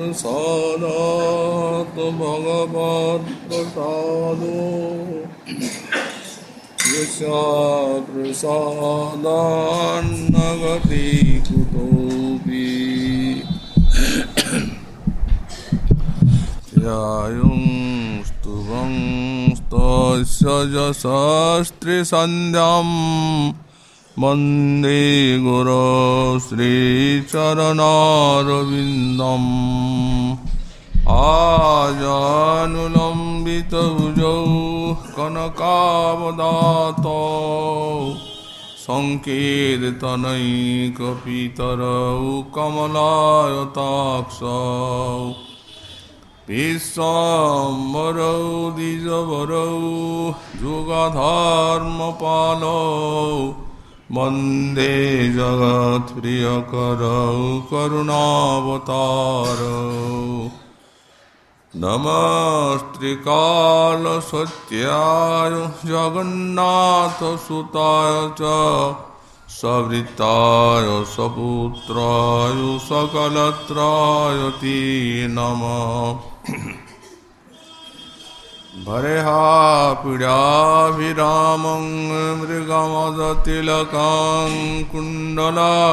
प्रसाद सारात् भगवत्प्रसादो यस्याप्रसादान्नगति कुतोऽपि। यायुंस्तुवंस्तस्य यशस्त्रिसन्ध्याम् বন্দে গুরু শ্রীচরণারবিন্দম আজানুলম্বিত ভুজৌ কনকাবদাত সংকীর্তনৈ সঙ্কীর্তনৈকপিতরৌ কমলায়তাক্ষ বিশ্বম্বরৌ যুগধর্ম যুগধর্মপালৌ। वंदे जगत्प्रियकरौ करुणावतारौ। नमस्त्रिकालसत्याय जगन्नाथसुताय च सवृत्ताय सपुत्राय सकलत्राय ते भरेहा पीडाभिरामं मृगमदतिलकां कुण्डलाक्रान्तगण्डां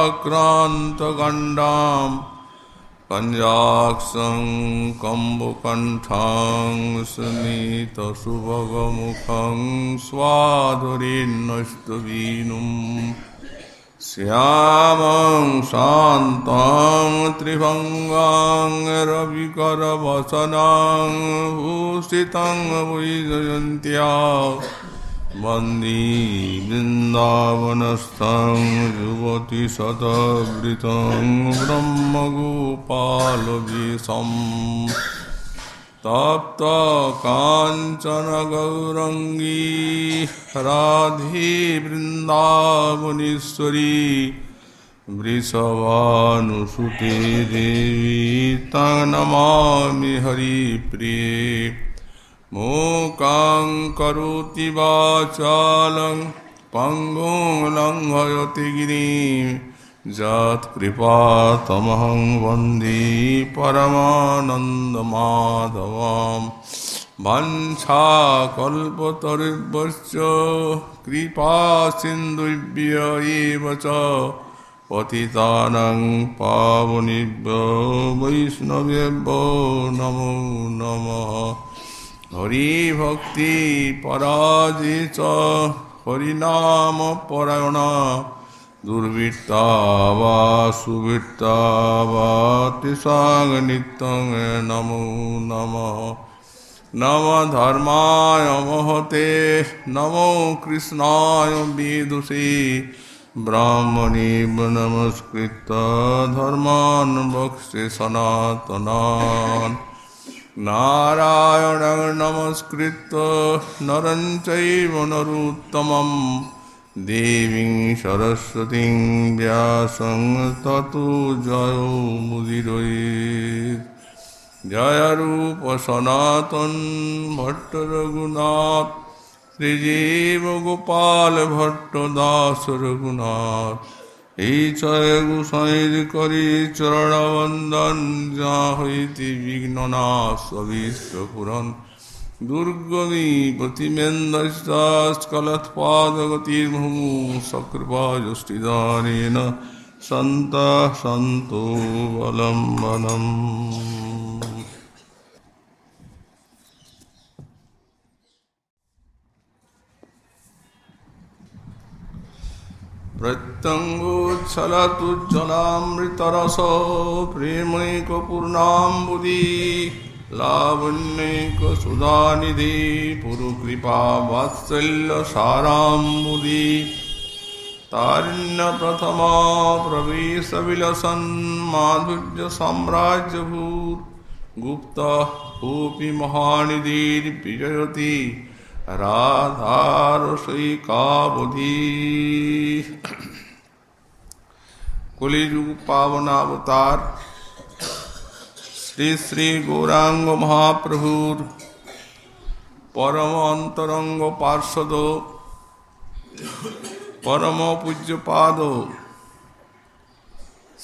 कञ्जाक्षं कम्बुकण्ठां सुनीतसुभगमुखं स्वाधुरीन्नष्टवीनुम् श्यामं शान्तां त्रिभङ्गां रविकरवसनां भूषितं वैजयन्त्या वंदे वृन्दावनस्थं युवतिशतवृतं ब्रह्मगोपालवेशम् तप्त काञ्चन गौरङ्गी राधे वृन्दावनेश्वरी वृषभानुसुते देवी तनमामि हरिप्रिये मूकां करोति वाचालं पङ्गुं लङ्घयति गिरिं यत्कृपातमहं वंदे परमानन्दमाधवां वञ्छाकल्पतरुभ्यश्च कृपासिन्धुभ्य एव च, पतितानां पावनेभ्यो वैष्णवेभ्यो नमो नमः। हरिभक्तिपराजे च हरिनामपरायणा दुर्वृत्ता वा सुवृत्ता वा तिसां नित्यं नमो नमः। नम धर्माय महते, नमो कृष्णाय विदुषे। ब्राह्मणे नमस्कृत धर्मान् वक्ष्ये सनातनान्। नारायणं नमस्कृत्य नरं चैव দেবী সরস্বতী ব্যাসং তত জয় মুদির জয়রূপ সনাতন ভট্ট রঘুনাথ শ্রীজীব গোপাল ভট্ট দাস রঘুনাথ। এই ছয় গোসাইর করি চরণবন্দন যা হইতে বিঘ্ন না সবিশ্ব পুরন্ত दुर्गतिपतिमेन्दष्टास्खलत्पादगतिर्मु सकृपाजुष्टिदानेन सन्तः सन्तो बलं बलम् प्रत्यङ्गोच्छलतुज्ज्वलामृतरसो प्रेमैकपूर्णाम्बुदी। लावण्यैक सुधानिधि पुरुकृपा वात्सल्य साराम्बुधि तारिण्य प्रथमा प्रवेश विलसन् माधुर्य साम्राज्य प्रवेशविलसन्माधुर्यसाम्राज्यभूत् गुप्तः भूपि महानिधिर्विजयति राधारसैकावधि कुलिजु पावनावतार শ্রী শ্রী গৌরাঙ্গ মহাপ্রভুর পরম অন্তরঙ্গ পার্শ্বদ পরম পূজ্যপাদ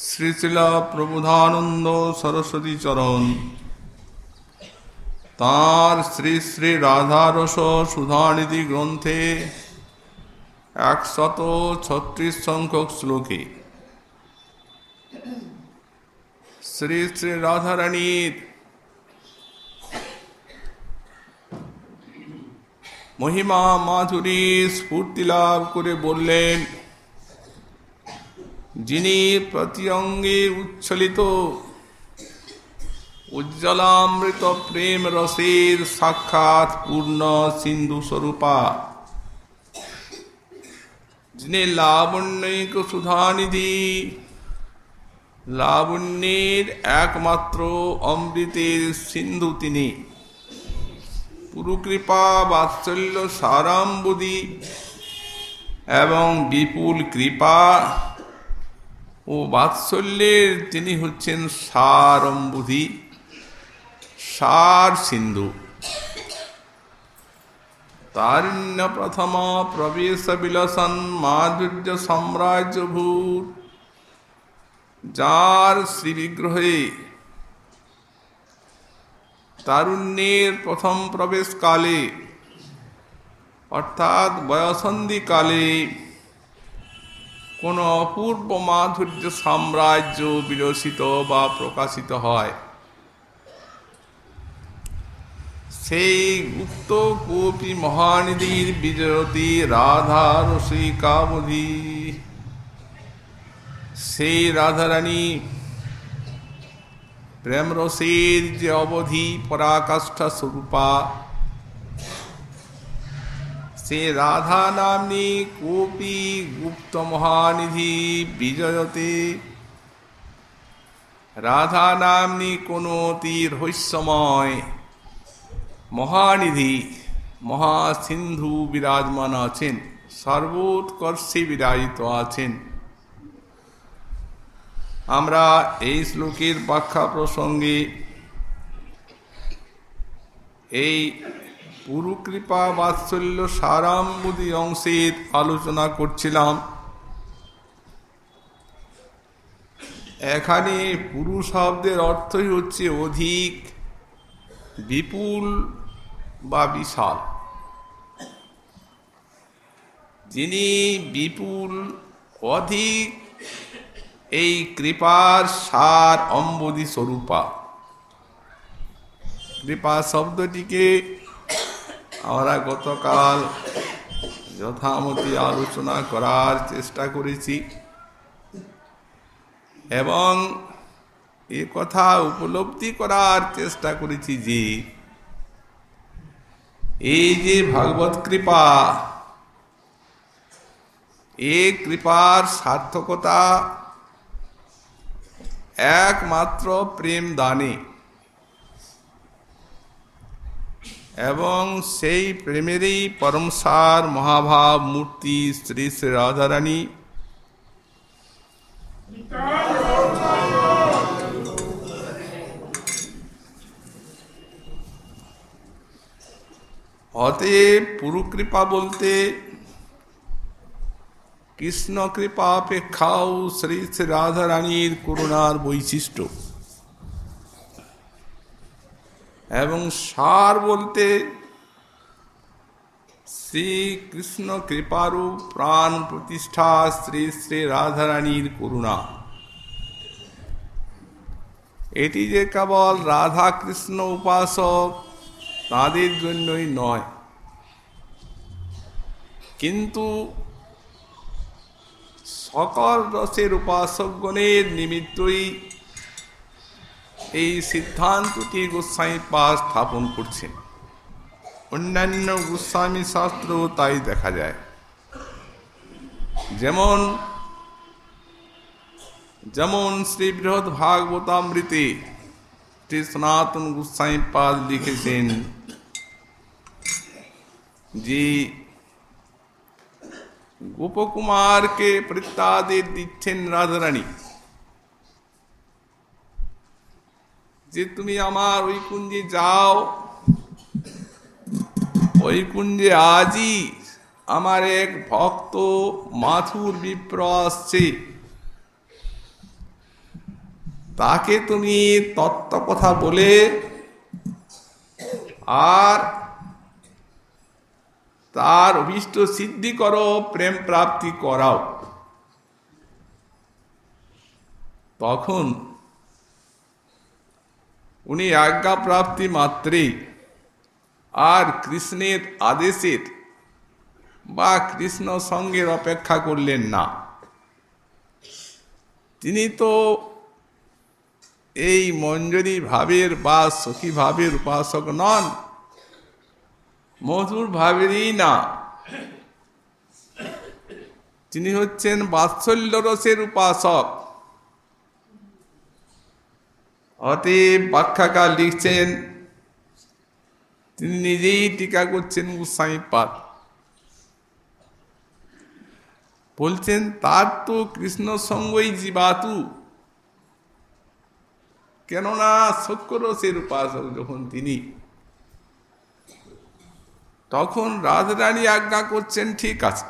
শ্রী শিল প্রবুধানন্দ সরস্বতী চরণ তাঁর শ্রী শ্রী রাধারস সুধানিধি গ্রন্থে একশত ছত্রিশ সংখ্যক শ্লোকে শ্রী শ্রী রাধারানীর মহিমা মাধুরী স্ফূর্তি লাভ করে বললেন, যিনি প্রতি অঙ্গে উচ্ছলিত, উজ্জ্বলামৃত প্রেম রসের সাক্ষাৎ পূর্ণ সিন্ধু স্বরূপা, যিনি লাবণ্যিক সুধানিধি লাবণ্যের একমাত্র অমৃতের সিন্ধু তিনি। পুরুকৃপা, বাৎসল্য, সারাম্বুদি এবং বিপুল কৃপা ও বাৎসল্যের তিনি হচ্ছেন সারম্বুধি, সার সিন্ধু। তারিণ্য প্রথম প্রবেশ বিলসন মাধুর্য সাম্রাজ্য ভূত যার শ্রীবিগ্রহে তারুণ্যের প্রথম প্রবেশ কালে অর্থাৎ বয়সন্ধি কালে কোন অপূর্ব মাধুর্য সাম্রাজ্য বিলসিত বা প্রকাশিত হয়। সেই গুপ্ত কোপি মহানিধির বিজয়তী রাধা রসিকাবধি সেই রাধারানী। প্রেম রসের যে অবধি পরাকাষ্ঠা স্বরূপা। সে রাধা নামনি কোপি গুপ্ত মহানিধি বিজয়তে। রাধা নামনি কোন অতি রহস্যময় মহানিধি, মহাসিন্ধু বিরাজমান আছেন, সর্বোৎকর্ষে বিরাজিত আছেন। আমরা এই শ্লোকের ব্যাখ্যা প্রসঙ্গে এই পুরুকৃপা বাৎসল্য সারাম্বুদি অংশের আলোচনা করছিলাম। এখানে পুরু শব্দের অর্থই হচ্ছে অধিক বিপুল বা বিশাল। যিনি বিপুল, অধিক এই কৃপার সার অম্বুদি স্বরূপা। কৃপা শব্দটিকে আমরা গতকাল যথামতি আলোচনা করার চেষ্টা করেছি এবং এ কথা উপলব্ধি করার চেষ্টা করেছি যে এই যে ভাগবত কৃপা, এ কৃপার সার্থকতা একমাত্র প্রেম দানে এবং সেই প্রেমেরই পরমসার মহাভাব মূর্তি শ্রী শ্রী রাধারানী অতএব পুরুকৃপা বলতে কৃষ্ণ কৃপা অপেক্ষাও শ্রী শ্রী রাধারানীর করুণার বৈশিষ্ট্য। এবং সার বলতে শ্রী কৃষ্ণ কৃপারু প্রাণ প্রতিষ্ঠা শ্রী শ্রী রাধারানীর করুণা। এটি যে কেবল রাধা কৃষ্ণ উপাসক, তাদের জন্যই নয়। কিন্তু সকল রসের উপাসকগণের নিমিত্তই এই সিদ্ধান্তটি গোস্বামী পা স্থাপন করছেন। অন্যান্য গোস্বামী শাস্ত্র তাই দেখা যায়। যেমন যেমন শ্রী বৃহৎ ভাগবতামৃতে শ্রী সনাতন গোস্বামী পাদ লিখেছেন যে গোপকুমারকে প্রত্যাদেশ দিচ্ছেন রাধারানী। যে তুমি আমার ওই কুঞ্জে যাও ওই কুঞ্জে আজই আমার এক ভক্ত মাথুর বিপ্র আসছে। তাকে তুমি তত্ত্ব কথা বলে আর তার অভিষ্ট সিদ্ধি করো, প্রেম প্রাপ্তি করাও। তখন উনি আজ্ঞা প্রাপ্তি মাত্রেই আর কৃষ্ণের আদেশের বা কৃষ্ণ সঙ্গের অপেক্ষা করলেন না। তিনি তো এই মঞ্জরি ভাবের বা সখী ভাবের উপাসক নন। মধুর ভাবেরই না। তিনি হচ্ছেন বাৎসল্য রসের উপাসক। অতএব ব্যাখ্যাকার লিখছেন, তিনি নিজেই টিকা করছেন গোস্বামী পাঠ বলছেন, তার তো কৃষ্ণ সঙ্গই জীবাতু। কেননা সক্যরসের উপাসক যখন তিনি তখন রাজরানী আজ্ঞা করছেন, ঠিক আছে।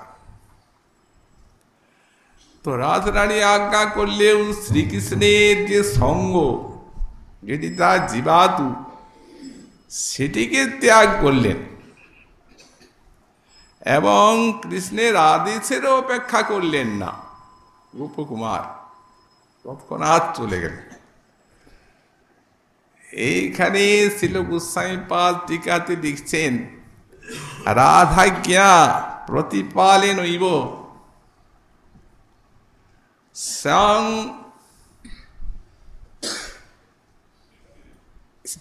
তো রাজরানী আজ্ঞা করলেও শ্রীকৃষ্ণের যে সঙ্গ, যেটি তার জীবাতু সেটিকে ত্যাগ করলেন। এবং কৃষ্ণের আদেশেরও অপেক্ষা করলেন না। গোপকুমার তৎক্ষণাৎ চলে গেলেন। এইখানে শিল গোস্বামী পাল টিকাতে লিখছেন রাধাজ্ঞা প্রতিপালে নইব স্বয়ং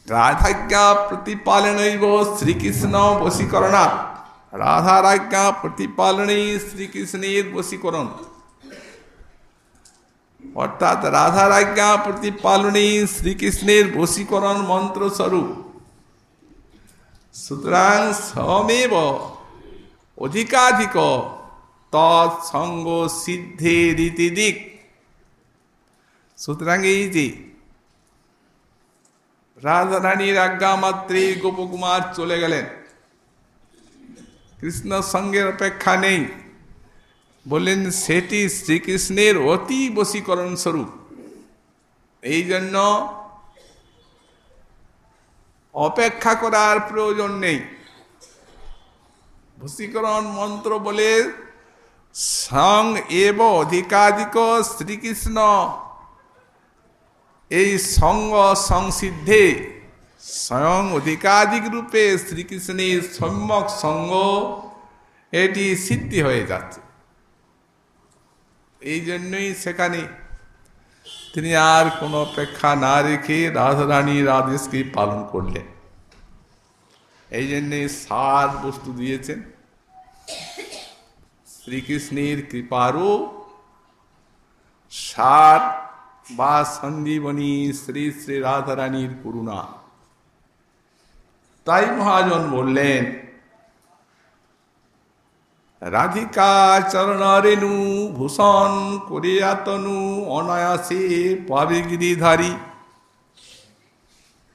রাধাজ্ঞা প্রতিপালনৈব শ্রীকৃষ্ণ বশীকরণা রাধার আজ্ঞা প্রতিপালনেই শ্রীকৃষ্ণের বশীকরণ অর্থাৎ রাধার আজ্ঞা প্রতিপালনেই শ্রীকৃষ্ণের বশীকরণ মন্ত্র স্বরূপ সুতরাং সমেব অধিকাধিক তৎসঙ্গ সিদ্ধে রীতি দিক সুতরাং এই যে রাধারানীর আজ্ঞা মাত্রে গোপকুমার চলে গেলেন। কৃষ্ণ সঙ্গের অপেক্ষা নেই। বললেন, সেটি শ্রীকৃষ্ণের অতি বশীকরণ স্বরূপ। এই জন্য অপেক্ষা করার প্রয়োজন নেই। বশীকরণ মন্ত্র বলে সং এব অধিকাধিক শ্রীকৃষ্ণ। এই সঙ্গ সংসিদ্ধে স্বয়ং অধিকাধিক রূপে শ্রীকৃষ্ণের সম্যক সঙ্গ এটি সিদ্ধি হয়ে যাচ্ছে। এই জন্যই সেখানে তিনি আর কোনো অপেক্ষা না রেখে রাধারানীর আদেশকে পালন করলেন। এই জন্যে সার বস্তু দিয়েছেন। শ্রীকৃষ্ণের কৃপারও সার বা সঞ্জীবনী শ্রী শ্রী রাধারানীর করুণা। তাই মহাজন বললেন রাধিকা চরণরেণু ভূষণ করিয়াতনু অনায়াসে পাবে গিরিধারী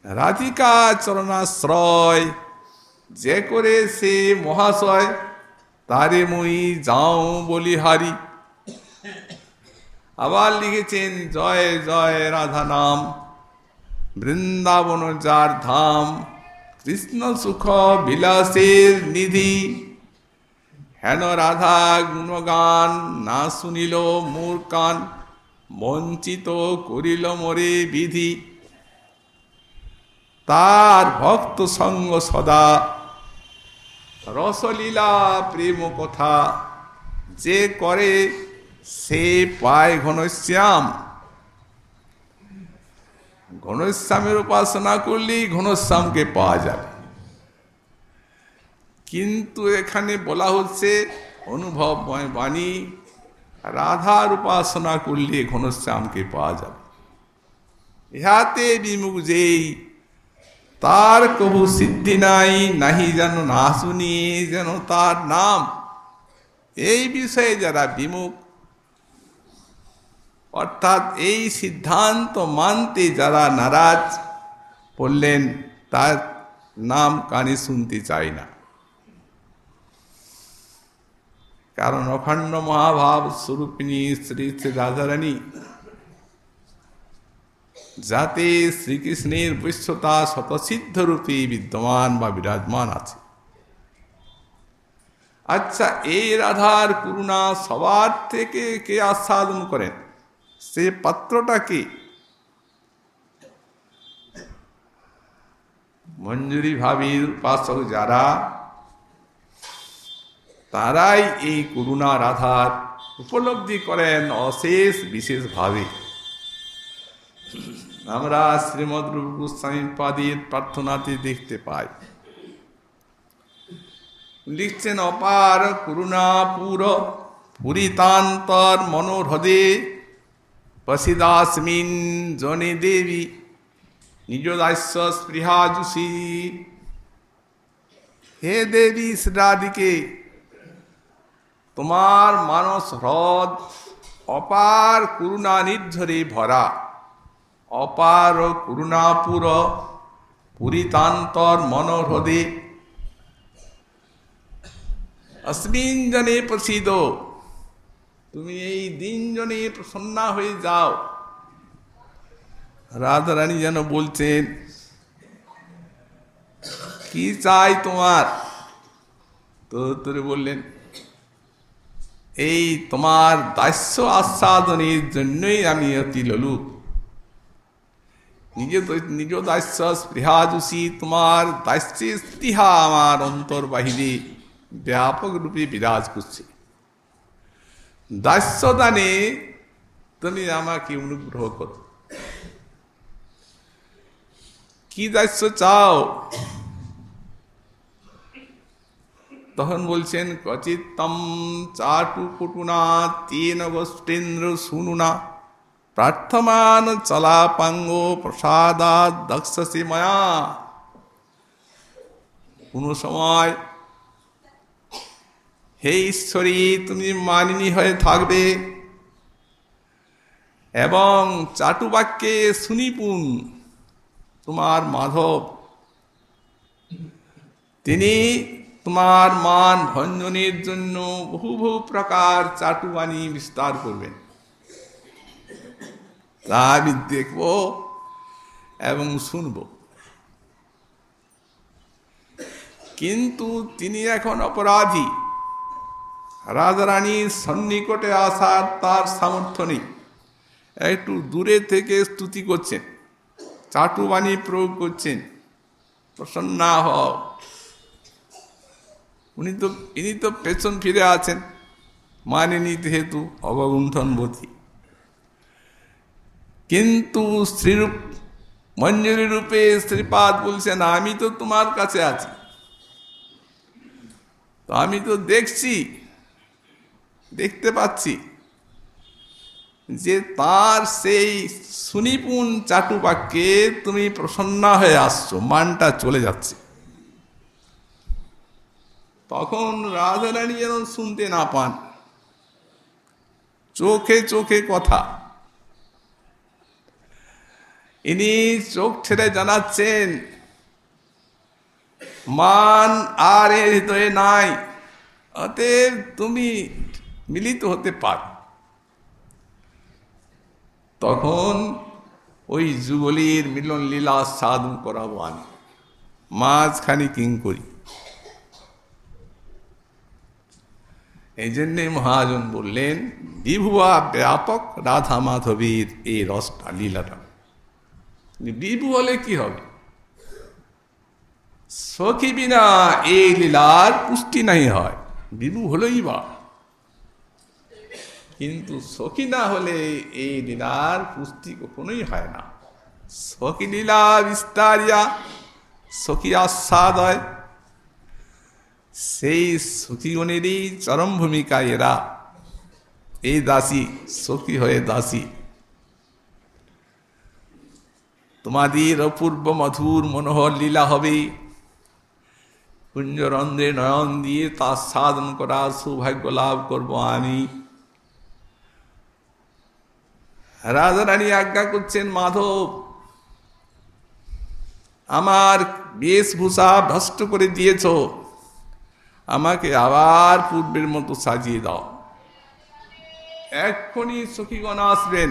রাধিকা চরণাশ্রয়, যে করে সে মহাশয়, তারে মই যাও বলিহারি আবার লিখেছেন, জয় জয় রাধা নাম বৃন্দাবন যার ধাম, কৃষ্ণ সুখ বিলাসের নিধি। হেন রাধা গুণগান না শুনিল মোর কান বঞ্চিত করিল মোরে বিধি। তার ভক্ত সঙ্গ সদা রসলীলা প্রেম কথা, যে করে সে পায় ঘনশ্যাম। ঘনশ্যামের উপাসনা করলেই ঘনশ্যামকে পাওয়া যাবে। কিন্তু এখানে বলা হচ্ছে অনুভবময় বাণী রাধার উপাসনা করলে ঘনশ্যামকে পাওয়া যাবে। ইহাতে বিমুখ যেই তার কবু সিদ্ধি নাই, নাহি যেন না শুনি, যেন তার নাম। এই বিষয়ে যারা বিমুখ, অর্থাৎ এই সিদ্ধান্ত মানতে যারা নারাজ, বললেন, তার নাম কানে শুনতে চাই না। কারণ অখণ্ড মহাভাব স্বরূপিনী শ্রী শ্রী রাধারানী যাতে শ্রীকৃষ্ণের বৈশ্যতা শতসিদ্ধ রূপে বিদ্যমান বা বিরাজমান আছে। আচ্ছা এই রাধার করুণা সবার থেকে কে আস্বাদন করেন? সে পাত্রটা কে? মঞ্জুরি ভাবির উপাসক যারা তারাই এই করুণা রাধার উপলব্ধি করেন অশেষ বিশেষভাবে। আমরা শ্রীমদ গোস্বামী পাদের প্রার্থনাতে দেখতে পাই। লিখছেন, অপার করুণা পুর পুরিতান্তর মনোহ্রদে পশিদাসমিন জনে দেবী নিজ দাস্য স্পৃহাজুষি হে দেবী শ্রীরাধিকে তোমার মানস হ্রদ অপার করুণা নির্ঝরে ভরা। অপার করুণাপুর পুরিতান্তর মনোহ্রদে। অস্মিন জনে প্রসিদ তুমি এই দিন জনে প্রসন্না হয়ে যাও। রাধারানী যেন বলছেন, কি চাই তোমার? তো তোরে বললেন এই তোমার দাস্য আস্বাদনের জন্যই আমি অতি ললুপ নিজ নিজ দাস্য স্পৃহাজুষি তোমার দাস্যের স্পৃহা আমার অন্তর বাহিরে ব্যাপক রূপে বিরাজ করছে। দাস্যদানে তুমি আমাকে অনুগ্রহ করো। কি দাস্য চাও? তখন বলছেন কচিতম চাটু কুটুনা তেন গোষ্ঠেন্দ্র শুনুনা। প্রার্থমান চলাপাঙ্গ প্রসাদা দক্ষসি মায়া। কোনো সময়, হে ঈশ্বরী, তুমি মানিনী হয়ে থাকবে এবং চাটুবাক্যে শুনিপুন তোমার মাধব। তিনি তোমার মান ভঞ্জনের জন্য বহু বহু প্রকার চাটুবাণী বিস্তার করবেন। তা আমি দেখব এবং শুনব। কিন্তু তিনি এখন অপরাধী। রাজারানীর সন্নিকটে আসার তার সামর্থ্য নেই। একটু দূরে থেকে স্তুতি করছেন। চাটুবাণী প্রয়োগ করছেন। প্রসন্না হও। উনি তো, ইনি তো পেছন ফিরে আছেন। মানেনি যেহেতু অবগুণ্ঠনবতী কিন্তু শ্রীরূপ, মঞ্জুরি রূপে শ্রীপাদ বলছেন, আমি তো তোমার কাছে আছি। তো আমি তো দেখছি, দেখতে পাচ্ছি যে তার সেই সুনিপুণ চাটুপাককে তুমি প্রসন্না হয়ে আসছো, মানটা চলে যাচ্ছে। তখন রাধারানী যেন শুনতে না পান। চোখে চোখে কথা। ইনি চোখ ছেড়ে জানাচ্ছেন, মান আর এর হৃদয়ে নাই, অতএব তুমি মিলিত হতে পার। তখন ওই যুগলির মিলন লীলা সাধু করাবো আমি মাঝখানে কিং করি এই জন্যে মহাজন বললেন, বিভুয়া ব্যাপক রাধা মাধবীর এই রসটা, লীলাটা। বিভু হলে কি হবে? সখী বিনা এই লীলার পুষ্টি নাই হয়, বিভু হলেই বা। কিন্তু সখী না হলে এই লীলার পুষ্টি কখনোই হয় না। সখী লীলা বিস্তারিয়া, সখী আস্বাদ হয় সেই সখীগণেরই চরম ভূমিকা এরা। এই দাসী সখী হয়ে দাসী। তোমাদের অপূর্ব মধুর মনোহর লীলা হবে। কুঞ্জরন্ধ্রে নয়ন দিয়ে তার সাধন করা সৌভাগ্য লাভ করব আমি। রাজারানী আজ্ঞা করছেন, মাধব, আমার বেশভূষা ভ্রষ্ট করে দিয়েছ। আমাকে আবার পূর্বের মতো সাজিয়ে দাও। এক্ষুনি সখীগণ আসবেন।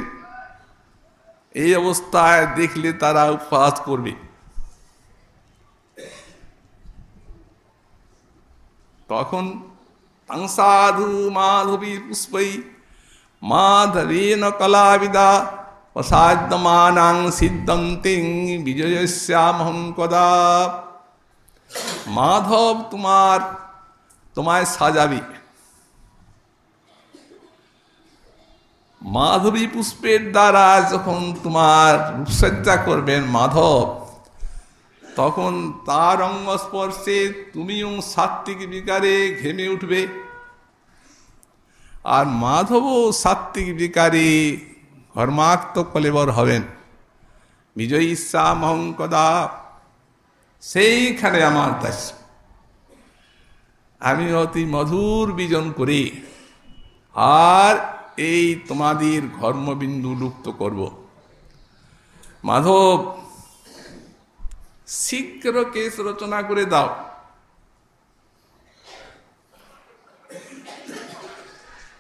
এই অবস্থায় দেখলে তারা উপহাস করবে। তখন সাধু মাধবী পুষ্পই মাধবীন কলাবিদা অসাধ্যমানাং সিদ্ধন্তিং বিজয়শ্যামহং কদা। মাধব তোমার তোমায় সাজাবে। মাধবী পুষ্পের দ্বারা যখন তোমার রূপসজ্জা করবেন মাধব, তখন তার অঙ্গস্পর্শে তুমিও সাত্বিক বিকারে ঘেমে উঠবে। আর মাধবও সাত্বিক বিকারে ধর্মাক্ত কলেবর হবেন। বিজয়ী মহঙ্কদা সেইখানে আমার দাস। আমি অতি মধুর বিজন করি। আর এই তোমাদের ঘর্মবিন্দু লুপ্ত করব। মাধব, শীঘ্র কেস রচনা করে দাও।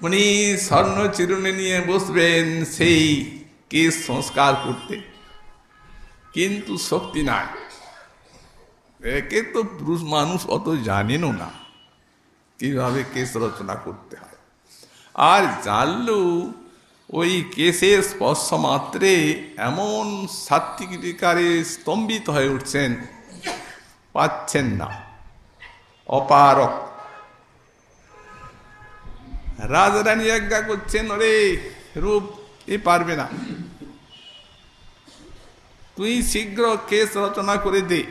উনি স্বর্ণ চিরুনি নিয়ে বসবেন সেই কেস সংস্কার করতে। কিন্তু শক্তি নাই। একে তো পুরুষ মানুষ অত জানেনও না। কীভাবে কেস রচনা করতে হয়। আর জানলেও ওই কেসের স্পর্শ মাত্রে এমন সাত্বিক বিকারে স্তম্ভিত হয়ে উঠছেন, পাচ্ছেন না। অপারক। রাজারানী আজ্ঞা করছেন, ওরে রূপ, এ পারবে না। তুই শীঘ্র কেস রচনা করে দে।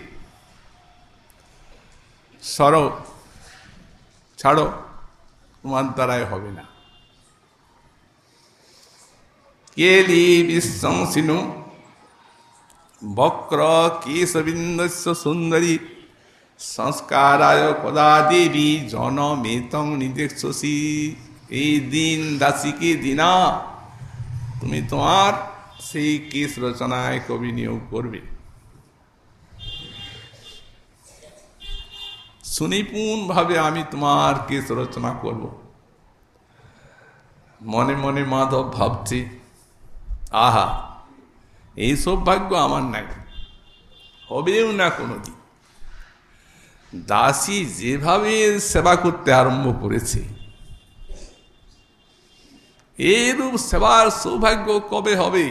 সর। ছাড়ো তোমার দ্বারাই হবে না। কেলি বিশ্বংসিনু বক্র কেশবিন্দস্য সুন্দরী। সংস্কারায় কদা দেবী জনমেতং নির্দেশী এই দিন দাসীকে দিনা, তুমি তোমার সেই কেশ রচনায় কবি নিয়োগ করবে। সুনিপুণ ভাবে আমি তোমার কেস রচনা করব। মনে মনে মাধব ভাবছি, আহা এই সৌভাগ্য আমার নাই, হবেও না কোনোদিন। দাসী যেভাবে সেবা করতে আরম্ভ করেছে, এরূপ সেবার সৌভাগ্য কবে হবে?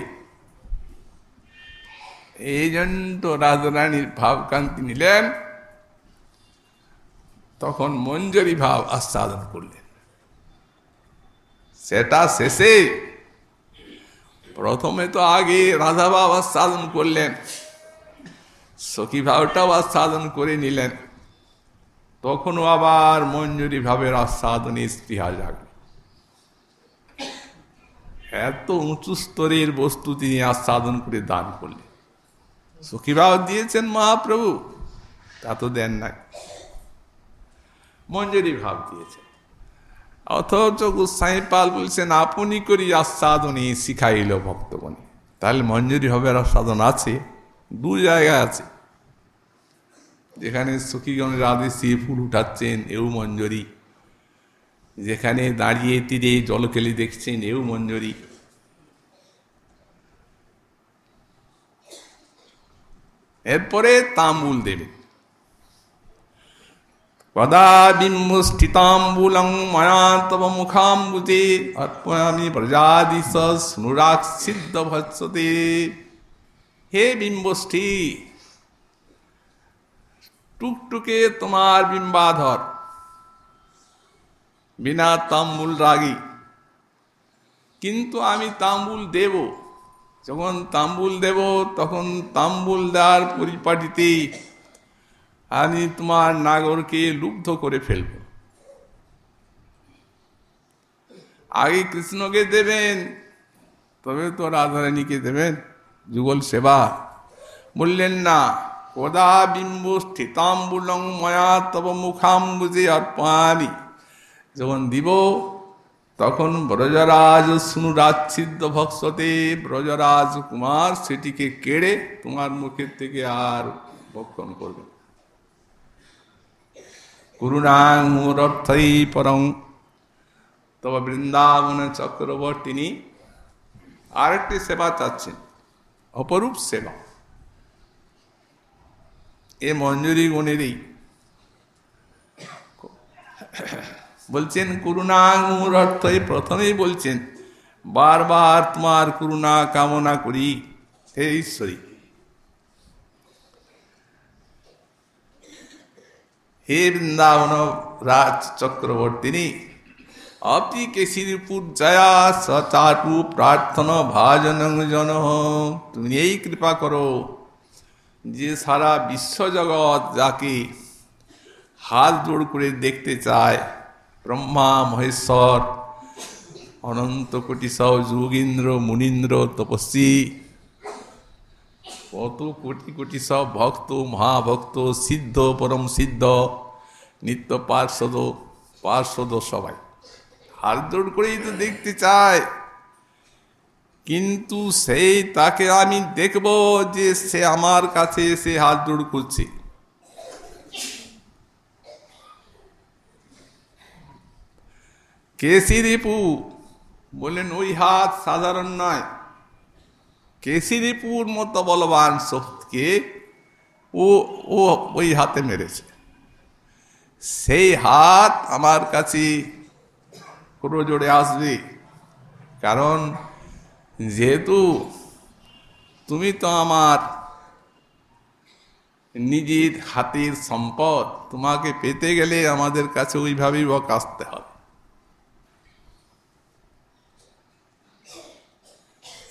এই জন্য রাজরানীর ভাবকান্তি নিলেন। তখন মঞ্জরি ভাব আস্বাদন করলেন। সেটা শেষে প্রথমে তো আগে রাধা ভাব আস্বাদন করলেন, সখী ভাবটাও আস্বাদন করে নিলেন। তখনও আবার মঞ্জুরি ভাবের আস্বাদনে স্পৃহা জাগল। এত উঁচু স্তরের বস্তু তিনি আস্বাদন করে দান করলেন। সখী সখীভাব দিয়েছেন মহাপ্রভু, তা তো দেন নাই। মঞ্জুরি ভাব দিয়েছে। অথচ গোসাই পাল বলছেন, আপনি করি আস্বাদনে শিখাইল ভক্তগণে। তাহলে মঞ্জুরি হবে আস্বাদন আছে, দু জায়গায় আছে। যেখানে সখীগণের আদেশে ফুল উঠাচ্ছেন, এও মঞ্জুরি। যেখানে দাঁড়িয়ে তীরে জলকেলি দেখছেন, এও মঞ্জুরি। এরপরে তাম্বুল দেবেন। ভৎসতে হে বিম্বষ্ঠী টুকটুকে তোমার বিম্বাধর বিনা তাম্বুল রাগি কিন্তু আমি তাম্বুল দেব যখন তাম্বুল দেব তখন তাম্বুল দেওয়ার পরিপাটিতে আমি তোমার নাগরকে লুব্ধ করে ফেলব। আগে কৃষ্ণকে দেবেন, তবে তো রাধারানীকে দেবেন, যুগল সেবা। বললেন, না, কদা বিম্ব স্থিতাম্বুলং ময়া তব মুখাম্বুজে অর্পানি যখন দিব, তখন ব্রজরাজ সুনুরাচ্ছিদ্য ভক্ষতে ব্রজরাজ কুমার সেটিকে কেড়ে তোমার মুখের থেকে আর ভক্ষণ করবে করুণাঙ্গুরর্থই পরং তবে বৃন্দাবন চক্রবর্তিনী আরেকটি সেবা চাচ্ছেন অপরূপ সেবা এ মঞ্জুরি গণেরই বলছেন করুণাঙ্গুর অর্থ প্রথমেই বলছেন বারবার তোমার করুণা কামনা করি হে ঈশ্বরী হে বৃন্দাবন রাজ চক্রবর্তিনী। অপি কেশিরপুর জয়া সচাটু প্রার্থনা ভাজন জন তুমি এই কৃপা করো যে সারা বিশ্বজগৎ যাকে হাত জোড় করে দেখতে চায়, ব্রহ্মা, মহেশ্বর, অনন্ত কোটি সব যোগীন্দ্র, মুনীন্দ্র, তপস্বী কত কোটি কোটি সব ভক্ত, মহাভক্ত, সিদ্ধ, পরম সিদ্ধ, নিত্য পার্শ্বদ পার্শ্বদ সবাই। হাত জোড় করেই তো দেখতে চায়। কিন্তু সেই তাকে আমি দেখব যে সে আমার কাছে এসে হাত জোড় করছে। কেসি রিপু বললেন ওই হাত সাধারণ নয়। কেসি রিপুর মতো বলবান শক্তিকে ও ও ওই হাতে মেরেছে। সেই হাত আমার কাছে পুরো জোরে আসবে। কারণ যেহেতু তুমি তো আমার নিজের হাতের সম্পদ, তোমাকে পেতে গেলে আমাদের কাছে ওইভাবেই বক আসতে হবে।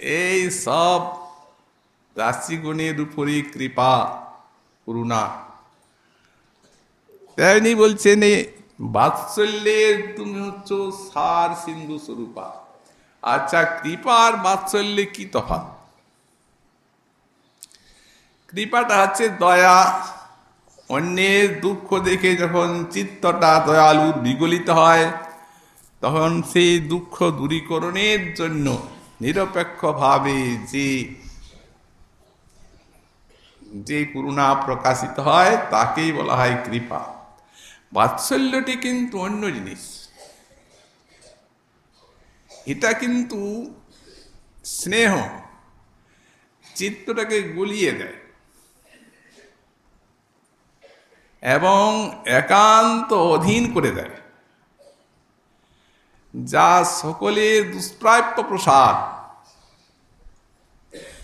এই সব রাশিগুণের উপরই কৃপা, করুণা। তেমনি বলছেন বাৎসল্যের তুমি হচ্ছ সার সিন্ধু স্বরূপা। আচ্ছা কৃপার বাৎসল্যে কি তফাৎ? কৃপাটা হচ্ছে দয়া। অন্যের দুঃখ দেখে যখন চিত্তটা দয়ালুর বিগলিত হয়, তখন সেই দুঃখ দূরীকরণের জন্য নিরপেক্ষভাবে যে যে করুণা প্রকাশিত হয়, তাকেই বলা হয় কৃপা। বাৎসল্যটি কিন্তু অন্য জিনিস। এটা কিন্তু স্নেহ। চিত্তটাকে গলিয়ে দেয়। এবং একান্ত অধীন করে দেয়। যা সকলের দুষ্প্রাপ্য প্রসাদ।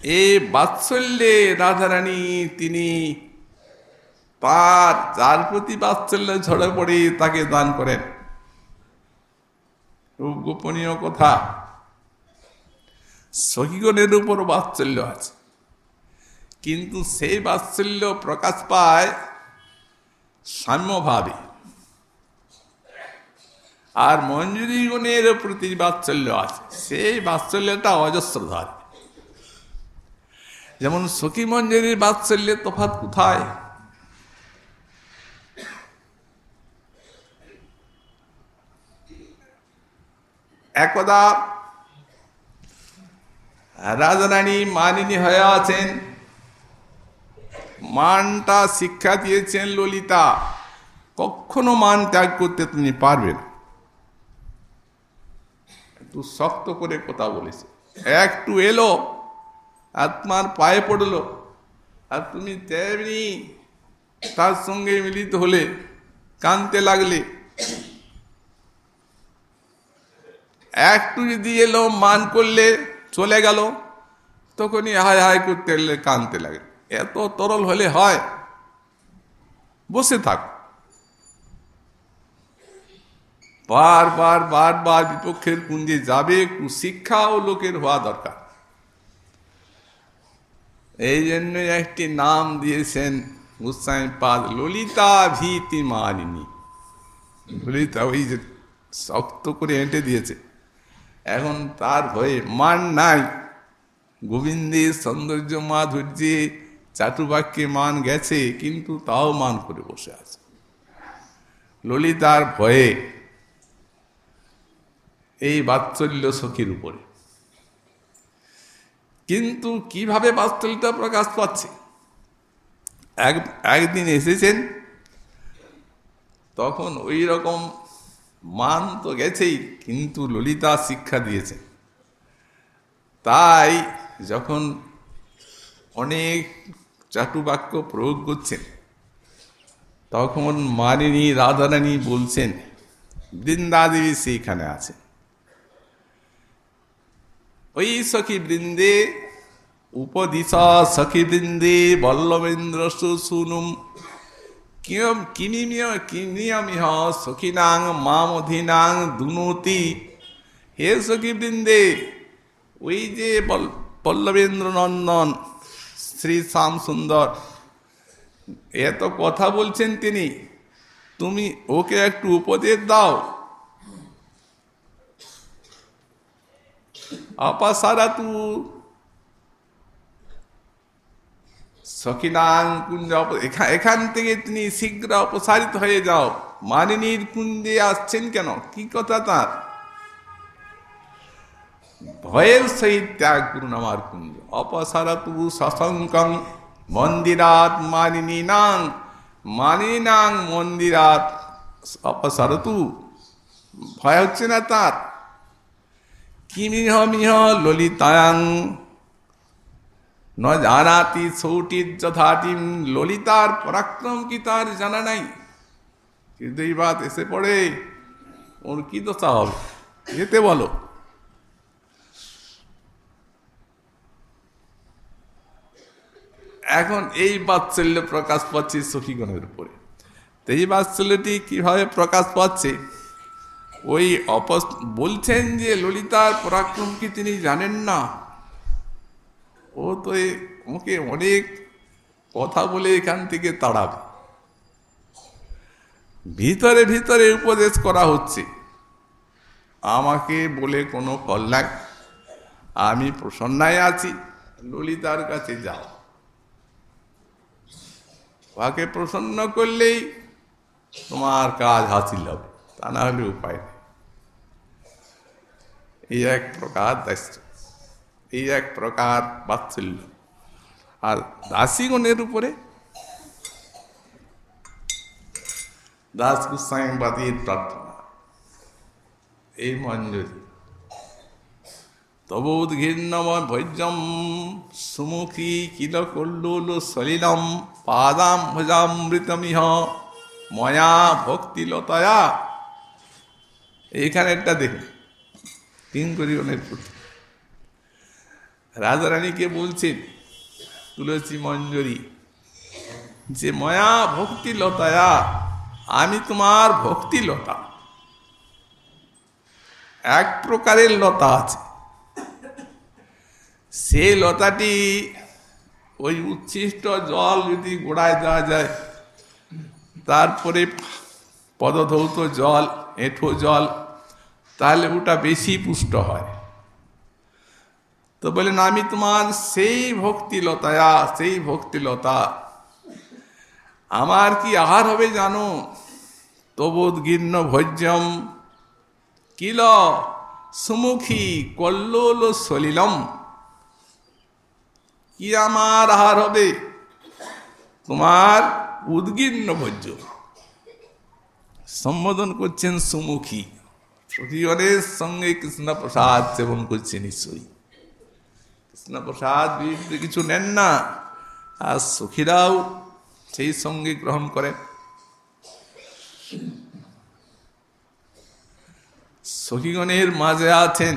এ বাৎসল্যে রাধারানী তিনি তার যার প্রতি বাৎসল্য ঝরে পড়ে তাকে দান করেন। খুব গোপনীয় কথা। সহিগণের উপর বাৎসল্য আছে। কিন্তু সেই বাৎসল্য প্রকাশ পায় সাম্যভাবে। আর মঞ্জুরি গুণের প্রতি বাৎসল্য আছে। সেই বাৎসল্যটা অজস্রধার যেমন সখী মঞ্জুরির বাৎসল্যের তফাৎ কোথায়? একদা রাজারানী মানিনী হয়ে আছেন। মানটা শিক্ষা দিয়েছেন ললিতা। কখনো মান ত্যাগ করতে তুমি পারবে না। একটু শক্ত করে কথা বলেছে। একটু এলো আর তোমার পায়ে পড়ল, আর তুমি তেমনি তার সঙ্গে মিলিত হলে, কানতে লাগলে। একটু যদি এলো, মান করলে, চলে গেল, তখনই হায় হায় করতে কানতে লাগে এত তরল হলে হয়। বসে থাক। বারবার বারবার বিপক্ষের কুঞ্জে যাবে একটু শিক্ষা ও লোকের হওয়া দরকার। এই জন্য একটি নাম দিয়েছেন গুসাই পাদ ললিতা ভীতি মারিনি ললিতা ওই যে শক্ত করে হেঁটে দিয়েছে। এখন তার ভয়ে মান নাই। গোবিন্দের সৌন্দর্য মাধুর্যে চাটুবাক্যে মান গেছে, কিন্তু তাও মান করে বসে আছে। ললিতার ভয়ে এই বাৎসল্য সখীর উপরে। কিন্তু কীভাবে বাৎসল্যটা প্রকাশ পাচ্ছে? এক, একদিন এসেছেন, তখন ওই রকম মান তো গেছেই, কিন্তু ললিতা শিক্ষা দিয়েছে তাই যখন অনেক চাটুবাক্য প্রয়োগ করছেন, তখন মানিনী রাধারানী বলছেন, বৃন্দাদেবী সেইখানে আছে ওই সখী বৃন্দে উপদিশা সখী বৃন্দে বল্লভেন্দ্র সুনুম কিয়ম কিনিমিয় কিনিয়মিহ সখিনাং মামধিনাং দুনতি। হে সখী বৃন্দে ওই যে পল্লবেন্দ্র নন্দন, শ্রী শ্যাম সুন্দর, এত কথা বলছেন তিনি, তুমি ওকে একটু উপদেশ দাও। অপসারা তু সখিনাং কুঞ্জ এখান থেকে তিনি শীঘ্র অপসারিত হয়ে যাও মানিনীর কুঞ্জে আসছেন কেন কি কথা তার ভয়ের সহিত ত্যাগ করুন আমার কুঞ্জ অপসারতু সশঙ্কং মন্দিরাত মানিনী নাং মানিনী মন্দিরাত অপসারতু ভয় হচ্ছে না তার কিমিহ মিহ ললিতায়াং ন জানাতি সৌটির যথাটিম ললিতার পরাক্রম কি তার জানা নাই? হৃদয় বাত এসে পড়ে, ওর কি দশা হবে? যেতে বলো। এখন এই বাৎসল্য প্রকাশ পাচ্ছে সখীগণের উপরে। তো এই বাৎসল্যটি কীভাবে প্রকাশ পাচ্ছে? ওই অপ বলছেন যে ললিতার পরাক্রম কি তিনি জানেন না? ও তো ওকে অনেক কথা বলে এখান থেকে তাড়াবে। ভিতরে ভিতরে উপদেশ করা হচ্ছে। আমাকে বলে কোনো কল্যাণ আমি প্রসন্নায় আছি। ললিতার কাছে যাও। ওকে প্রসন্ন করলেই তোমার কাজ হাসিল হবে। তা না হলে উপায় নেই এই এক প্রকার দায়িত্ব এই এক প্রকার বাৎসল্য আর দাসীগণের উপরে দাস গোস্বাইবাদীর প্রার্থনা এই মঞ্জুরি তব উদ্ঘীর্ণময় ভৈজম সুমুখী কিল কল্লোল সলিলম পাদাম ভজামৃতমিহ ময়া ভক্তিলতয়া এইখানে একটা দেখুন তিন করিগণের প্রতি রাজারানীকে বলছেন, তুলসী মঞ্জরি, যে ময়া ভক্তি লতায়া, আমি তোমার ভক্তি লতা। এক প্রকারের লতা আছে। সে লতাটি ওই উচ্ছিষ্ট জল যদি গোড়ায় দেওয়া যায়, তারপরে পদধৌত জল, এঁঠো জল তাহলে ওটা বেশি পুষ্ট হয়। তো বলেন, আমি তোমার সেই ভক্তিলতায়া, সেই ভক্তিলতা। আমার কি আহার হবে জানো? তবোদ্গীর্ণ ভোজ্যম। কিল সুমুখী কল্লোল সলিলম। কি আমার আহার হবে? তোমার উদ্গীর্ণ ভোজ্য। সম্বোধন করছেন সুমুখী। সখীগণের সঙ্গে কৃষ্ণ প্রসাদ সেবন করছে নিশ্চয়ই। কৃষ্ণ প্রসাদ কিছু নেন না, আর সখীরাও সেই সঙ্গে গ্রহণ করেন। সখীগণের মাঝে আছেন।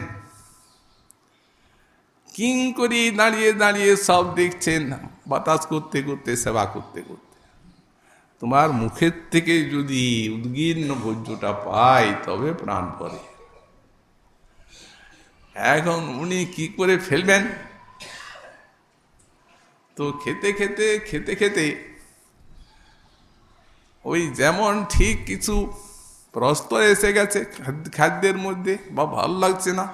কিং করি দাঁড়িয়ে দাঁড়িয়ে সব দেখছেন, বাতাস করতে করতে, সেবা করতে করতে। তোমার মুখের থেকে যদি উদ্গীর্ণ ভোজ্যটা পাই, তবে প্রাণ পরে এখন উনি কি করে ফেলবেন? তো খেতে খেতে খেতে খেতে ওই যেমন ঠিক কিছু প্রস্তর এসে গেছে খাদ্যের মধ্যে, বা ভালো লাগছে না।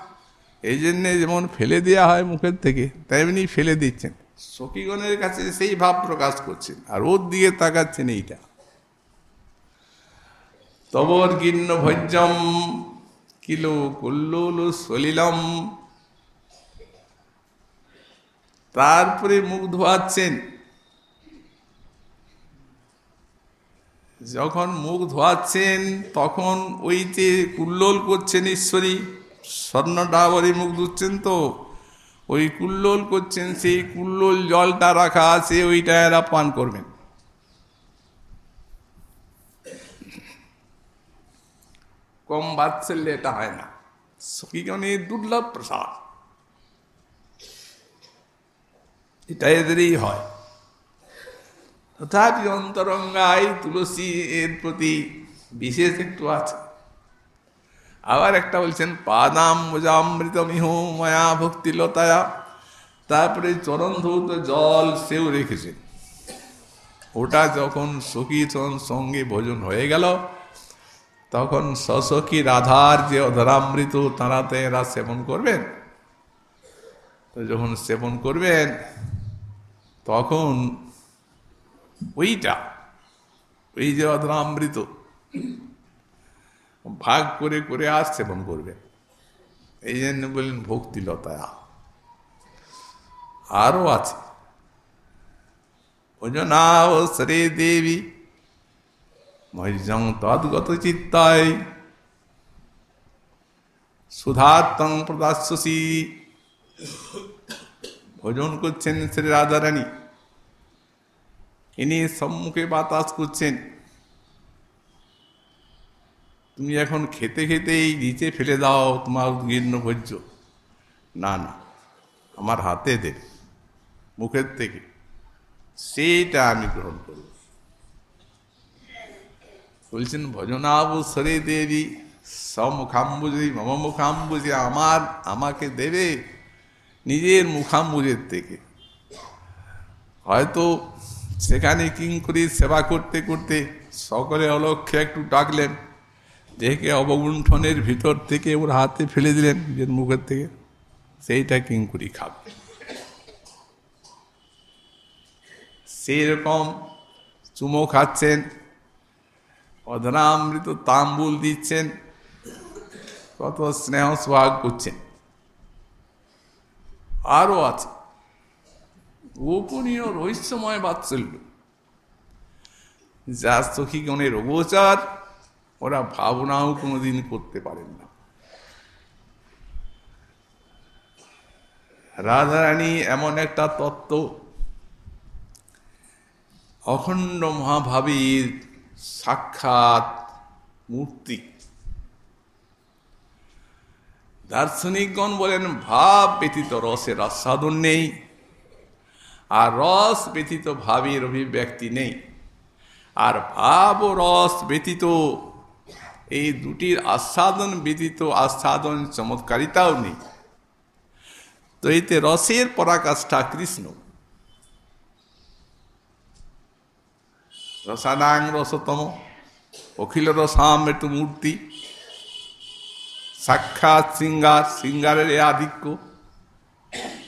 এই জন্যে যেমন ফেলে দেওয়া হয় মুখের থেকে, তেমনি ফেলে দিচ্ছেন। সখীগণের কাছে সেই ভাব প্রকাশ করছেন। আর ওর দিকে তাকাচ্ছেন এইটা। তবর গিন্ন ভজ্যম কিলো কুল্লুল সলিলম। তারপরে মুখ ধোয়াচ্ছেন। যখন মুখ ধোয়াচ্ছেন, তখন ওই যে কুল্লোল করছেন ঈশ্বরী স্বর্ণ ডাবরি মুখ ধুচ্ছেন তো। ওই কুল্লোল করছেন, সেই কুল্লোল জলটা রাখা আছে, ওইটা এরা পান করবেন। কম বাৎসল্য এটা হয় না। সখীগণের দুর্লভ প্রসাদ। এটা এদেরই হয়। তথাপি অন্তরঙ্গায় তুলসী এর প্রতি বিশেষ একটু আছে। আবার একটা বলছেন, পাদাম মোজামৃতমিহ মায়া ভক্তি লতায়া তারপরে চরণ ধৌত জল সেও রেখেছেন ওটা যখন সখী চরণ সঙ্গে ভোজন হয়ে গেল, তখন সসখী রাধার যে অধরামৃত তারা তো এরা সেবন করবেন। তো যখন সেবন করবেন, তখন ওইটা, ওই যে অধরামৃত ভাগ করে করে আর সেবন করবে এই জন্য বললেন ভক্তিলতা আরও আছে ভোজনাও সরে দেবী মহিজং তদ্গত চিত্তায় সুধাত্তং প্রদাস্যসী ভোজন করছেন শ্রী রাধারানী ইনি সম্মুখে বাতাস করছেন তুমি এখন খেতে খেতেই নিচে ফেলে দাও তোমার গীর্ণ ভোজ্য না না, আমার হাতে দে, মুখের থেকে। সেইটা আমি গ্রহণ করব। বলছেন ভজনাবসরে দেবী, সমুখাম্বুজি মম মুখাম্বুজি আমার, আমাকে দেবে নিজের মুখাম্বুজের থেকে। হয়তো সেখানে কিঙ্করি সেবা করতে করতে সকলে অলক্ষ্যে একটু ডাকলেন। দেখে অবগুণ্ঠনের ভিতর থেকে ওর হাতে ফেলে দিলেন নিজের মুখের থেকে। সেইটা কিঙ্কুরি খাবে। সেই রকম চুমো খাচ্ছেন অধনামৃত তাম্বুল দিচ্ছেন, কত স্নেহ সোহাগ করছেন। আরও আছে। গোপনীয় রহস্যময় বাৎসল্য। যা সখীগণের অগোচার ওরা ভাবনাও কোনোদিন করতে পারেন না। রাধারানী এমন একটা তত্ত্ব, অখণ্ড মহাভাবীর সাক্ষাৎ মূর্তি। দার্শনিকগণ বলেন, ভাব ব্যতীত রসের আস্বাদন নেই, আর রস ব্যতীত ভাবের অভিব্যক্তি নেই, আর ভাব ও রস ব্যতীত এই দুটির আস্বাদন ব্যতীত আস্বাদন চমৎকারিতাও নেই। তো এতে রসের পরাকাষ্ঠা কৃষ্ণ। রসাদাং রসতম, অখিল রসাম একটু মূর্তি। সাক্ষাৎ সিঙ্গার, সিঙ্গারের আধিক্য।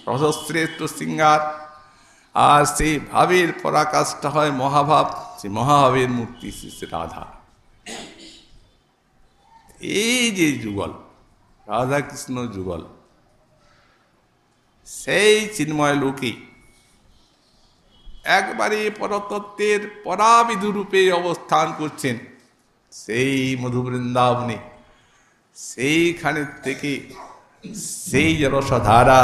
রসশ্রেষ্ঠ সিঙ্গার। আর সেই ভাবের পরাকাষ্ঠা হয় মহাভাব সে মহাভাবের মূর্তি শ্রী রাধা। এই যে যুগল রাধা কৃষ্ণ যুগল, সেই চিন্ময় লোকে একবারে পরতত্ত্বের পরাবিধু রূপে অবস্থান করছেন সেই মধুবৃন্দাবনে। সেইখানের থেকে সেই রসধারা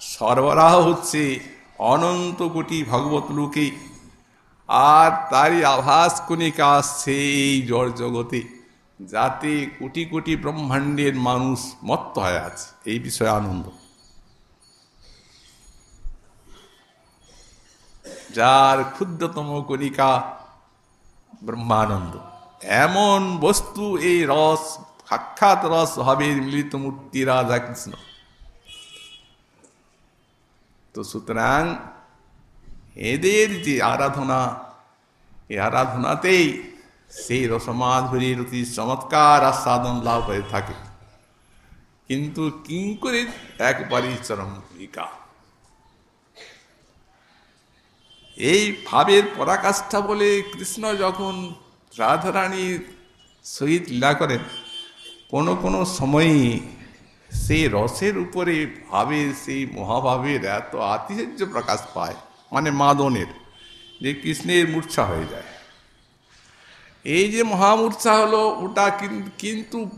সরবরাহ হচ্ছে অনন্ত কোটি ভগবত লোকে। আর তারই আভাস কণিকা সেই জড় জগতে যাতে কোটি কোটি ব্রহ্মাণ্ডের মানুষ মত্ত হয়ে আছে। এই বিষয়ে আনন্দ। যার ক্ষুদ্রতম কণিকা ব্রহ্মানন্দ। এমন বস্তু এই রস, সাক্ষাৎ রস হবে মিলিত মূর্তি রাধা কৃষ্ণ। তো সুতরাং এদের যে আরাধনা, এই আরাধনাতেই সেই রসমাধুরীর অতি চমৎকার আস্বাদন লাভ হয়ে থাকে। কিন্তু করে একবারই চরম ভূমিকা এই ভাবের পরাকাষ্ঠা বলে কৃষ্ণ যখন রাধারানীর সহিত লীলা করেন, কোনো কোনো সময়ই সেই রসের উপরে ভাবে, সেই মহাভাবের এত আতিশয্য প্রকাশ পায় মানে মাদনের, যে কৃষ্ণের মূর্ছা হয়ে যায়। এই যে মহামূর্ছা হলো, ওটা কিন্তু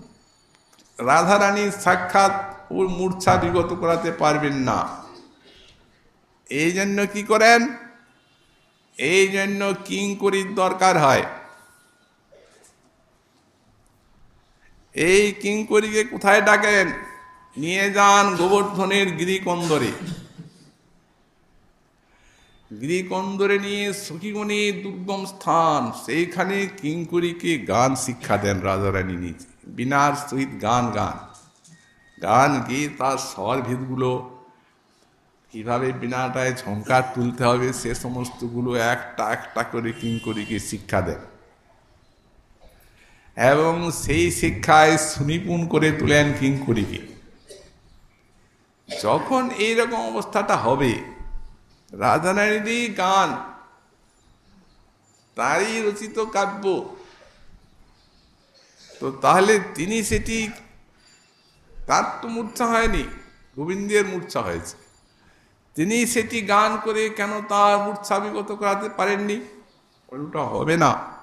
রাধারানীর সাক্ষাৎ ওর মূর্ছা বিগত করাতে পারবেন না। এই জন্য কি করেন? এই জন্য কিঙ্করির দরকার হয়। এই কিঙ্করিকে কোথায় ডাকেন? নিয়ে যান গোবর্ধনের গিরিকন্দরে। গিরিকন্দরে নিয়ে সখীগণী দুর্গম স্থান। সেইখানে কিঙ্করিকে গান শিক্ষা দেন রাজারানী নিজে বিনার সহিত গান গান। গান গিয়ে তার স্বর ভেদগুলো, কীভাবে বিনাটায় ঝঙ্কার তুলতে হবে, সে সমস্তগুলো একটা একটা করে কিঙ্করিকে শিক্ষা দেন। এবং সেই শিক্ষায় সুনিপুণ করে তুলেন কিঙ্করিকে। যখন এইরকম অবস্থাটা হবে রাধারানীরই গান। তারই রচিত কাব্য। তো তাহলে তিনি সেটি তার তো মূর্ছা হয়নি, গোবিন্দের মূর্ছা হয়েছে। তিনি সেটি গান করে কেন তার মূর্ছা বিগত করাতে পারেননি? ওটা হবে না।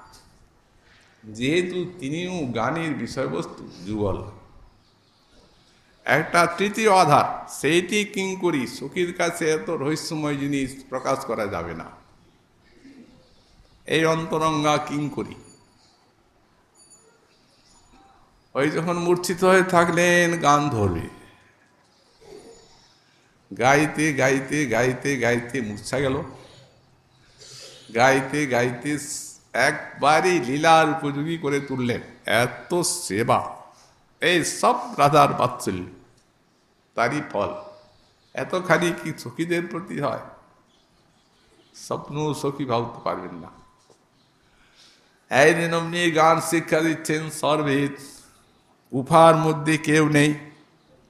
যেহেতু তিনিও গানের বিষয়বস্তু যুগল। একটা তৃতীয় আধার, সেইটি কিঙ্করি সখীর কাছে এত রহস্যময় জিনিস প্রকাশ করা যাবে না। এই অন্তরঙ্গা কিঙ্করি ওই যখন মূর্ছিত হয়ে থাকলেন, গান ধরবে। গাইতে গাইতে গাইতে গাইতে মূর্ছা গেল। গাইতে গাইতে একবারই লীলার উপযোগী করে তুললেন। এত সেবা। এই সব রাধার বাৎসল্য, তারই ফল। এতখানি কি সখীদের প্রতি হয়? স্বপ্ন সখী ভাবতে পারবেন না। এই দিন অমনি গান শিক্ষা দিচ্ছেন সর্বেদ উফার মধ্যে কেউ নেই।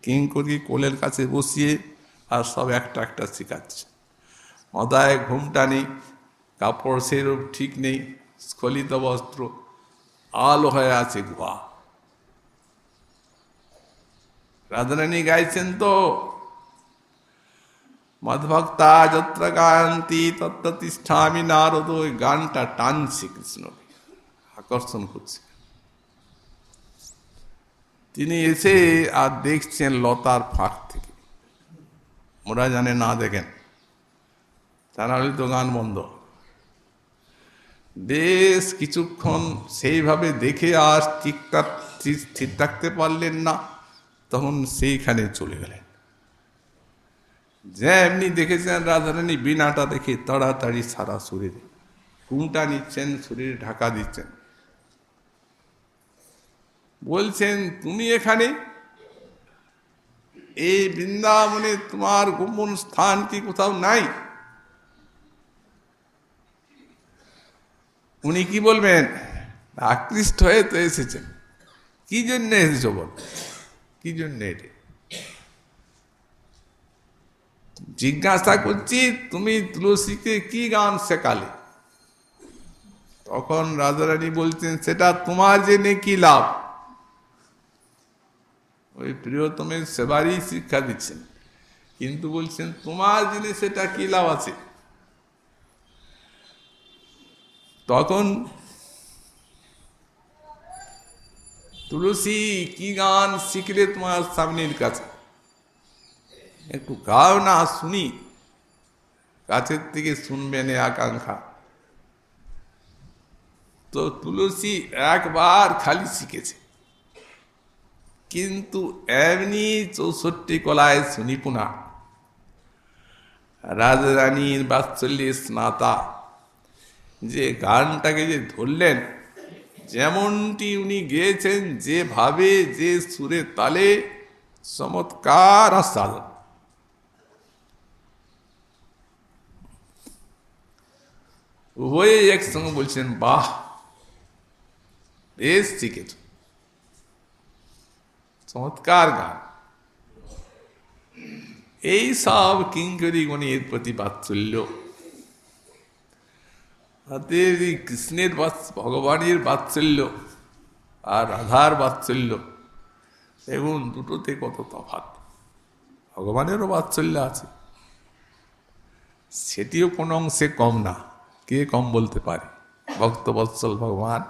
কিঙ্করি কোলের কাছে বসিয়ে আর সব একটা একটা শিখাচ্ছে। মদায় ঘুমটা নেই, কাপড় সেরূপ ঠিক নেই, স্খলিত বস্ত্র আলো হয়ে আছে গুহা। রাধারানী গাইছেন তো। মদভক্তা যত্র গায়ন্তী তত্র নারদ, ওই গানটা টানছে কৃষ্ণকে আকর্ষণ করছে। তিনি এসে আর দেখছেন লতার ফাঁক থেকে। ওরা জানে না দেখেন। তারা তো গান বন্ধ। বেশ কিছুক্ষণ সেইভাবে দেখে আর ঠিকঠাক ঠিক থাকতে পারলেন না। তখন সেইখানে চলে গেলেন। যে এমনি দেখেছেন রাধারানী বিনাটা দেখে তাড়াতাড়ি সারা শরীরে ঘুমটা নিচ্ছেন, শরীরে ঢাকা দিচ্ছেন। বলছেন, তুমি এখানে? এই বৃন্দাবনে তোমার গোপন স্থান কি কোথাও নাই? উনি কি বলবেন? আকৃষ্ট হয়ে তো এসেছেন। কি জন্য এসেছ বল? কি জন্য জিজ্ঞাসা করছি, তুমি তুলসীকে কি গান শেখালে? তখন রাজারানী বলছেন, সেটা তোমার জেনে কি লাভ? ওই প্রিয়তমের সেবারই শিক্ষা দিচ্ছেন। কিন্তু বলছেন, তোমার জেনে সেটা কি লাভ আছে? তখন তুলসী, কি গান শিখলে তোমার সামনের কাছে? একটু গাও না, শুনি। কাছের থেকে শুনবেন আকাঙ্ক্ষা। তো তুলসী একবার খালি শিখেছে। কিন্তু এমনি চৌষট্টি কলায় শুনি পুনা রাজরানীর বাৎসল্যের স্নাতা। যে গানটাকে যে ধরলেন যেমনটি উনি গেয়েছেন, যেভাবে যে সুরে তালে, চমৎকার আস্বাদন উভয়ে একসঙ্গে বলছেন, বাহ, বেশ শিখেছ চমৎকার গান। এই সব কিঙ্করি গণের প্রতি বাৎসল্য হাতের কৃষ্ণের ভগবানের বাৎসল্য আর রাধার বাৎসল্য। এবং দুটোতে কত তফাৎ। ভগবানেরও বাৎসল্য আছে। সেটিও কোনো অংশে কম না। কে কম বলতে পারে? ভক্তবৎসল ভগবান।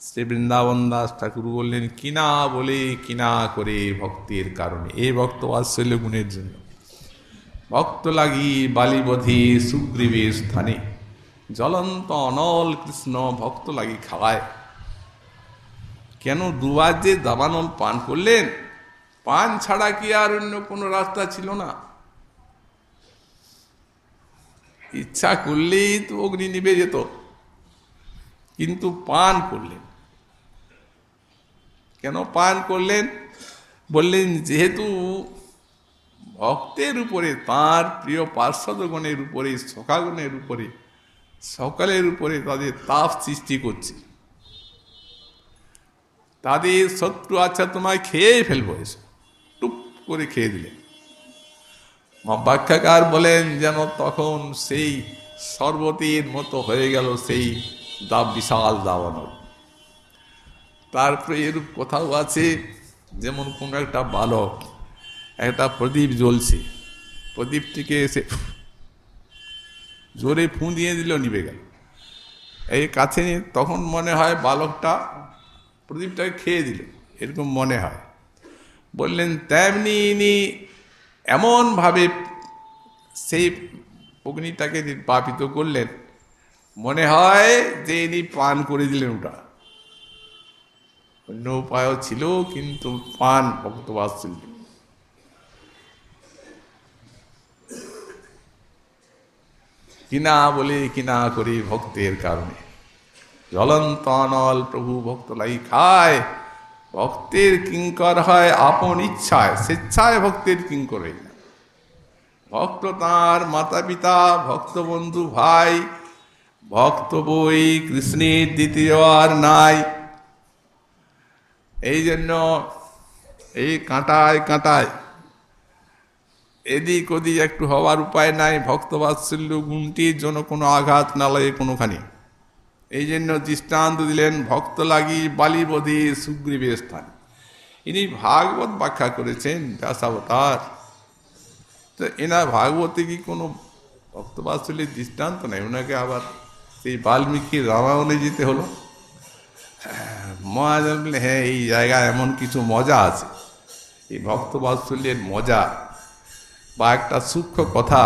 শ্রী বৃন্দাবন দাস ঠাকুর বললেন, কিনা বলে, কিনা করে ভক্তির কারণে। এই ভক্ত বাৎসল্য গুণের জন্য। ভক্ত লাগি বালিবধি সুগ্রীবের স্থানে। জ্বলন্ত অনল কৃষ্ণ ভক্ত লাগি খাওয়ায়। কেন দুবার যে দাবানল পান করলেন, পান ছাড়া কি আর অন্য কোনো রাস্তা ছিল না? ইচ্ছা করলেই তো অগ্নি নিবে যেত, কিন্তু পান করলেন। কেন পান করলেন? বললেন, যেহেতু ভক্তের উপরে, তার প্রিয় পার্শ্বদগণের উপরে সখাগণের উপরে সকালের উপরে তাদের তাপ সৃষ্টি করছে। তাদের শত্রু আচ্ছা তোমায় খেয়ে ফেলব এসে। টুপ করে খেয়ে দিলেন ব্যাখ্যাকার বলেন, যেন তখন সেই শরবতের মতো হয়ে গেল সেই দাব বিশাল দাবানল। তারপরে এরূপ কোথাও আছে, যেমন কোনো একটা বালক, একটা প্রদীপ জ্বলছে। প্রদীপটিকে এসে জোরে ফু দিয়ে দিল নিবে গেল এই কাছে তখন মনে হয় বালকটা প্রদীপটাকে খেয়ে দিল, এরকম মনে হয়। বললেন, তেমনি ইনি এমনভাবে সেই অগ্নিটাকে নির্বাপিত করলেন, মনে হয় যে ইনি পান করে দিলেন ওটা। অন্য উপায়ও ছিল, কিন্তু পান ভক্তবাৎসল্য কিনা বলে কিনা করি ভক্তের কারণে। জ্বলন্ত অনল প্রভু ভক্ত লাই খায়, ভক্তের কিঙ্কর হয় আপন ইচ্ছায়, স্বেচ্ছায় ভক্তের কিঙ্কর না। ভক্ত তাঁর মাতা পিতা ভক্ত বন্ধু ভাই, ভক্ত বই কৃষ্ণের দ্বিতীয় আর নাই। এই জন্য এই কাঁটায় কাঁটায় এদিক ওদিক একটু হওয়ার উপায় নাই, ভক্তবাৎসল্য গুণটির জন্য কোনো আঘাত না লাগে কোনোখানে। এই জন্য দৃষ্টান্ত দিলেন, ভক্ত লাগি বালিবধি সুগ্রীবের স্থান। ইনি ভাগবত ব্যাখ্যা করেছেন, ব্যাসাবতার। তো এনার ভাগবতে কি কোনো ভক্তবাৎসল্যের দৃষ্টান্ত নেই? ওনাকে আবার সেই বাল্মীকি রামায়ণে যেতে হলো। মহাজন হ্যাঁ এই জায়গায় এমন কিছু মজা আছে। এই ভক্ত বাৎসল্যের মজা বা একটা সূক্ষ্ম কথা,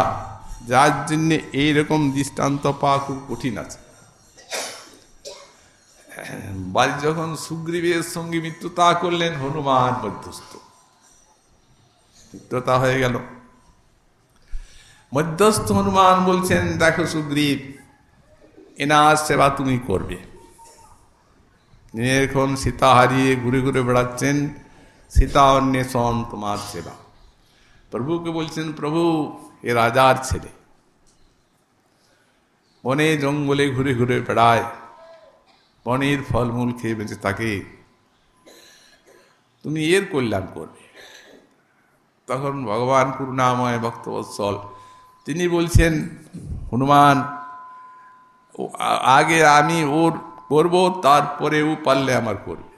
যার জন্যে এইরকম দৃষ্টান্ত পাওয়া খুব কঠিন আছে। বাড়ি যখন সুগ্রীবের সঙ্গে মৃত্যুতা করলেন, হনুমান মধ্যস্থ। মৃত্যুতা হয়ে গেল। মধ্যস্থ হনুমান বলছেন, দেখো সুগ্রীব, এনার সেবা তুমি করবে। এখন সীতা হারিয়ে ঘুরে ঘুরে বেড়াচ্ছেন, সীতা অন্বেষণ তোমার সেবা। প্রভুকে বলছেন, প্রভু, এ রাজার ছেলে। বনে জঙ্গলে ঘুরে ঘুরে বেড়ায়। বনের ফলমূল খেয়ে বেঁচে থাকে। তুমি এর কল্যাণ করবে। তখন ভগবান করুণাময় ভক্তবৎসল তিনি বলছেন, হনুমান আগে আমি ওর করব, তারপরে ও পারলে আমার করবে।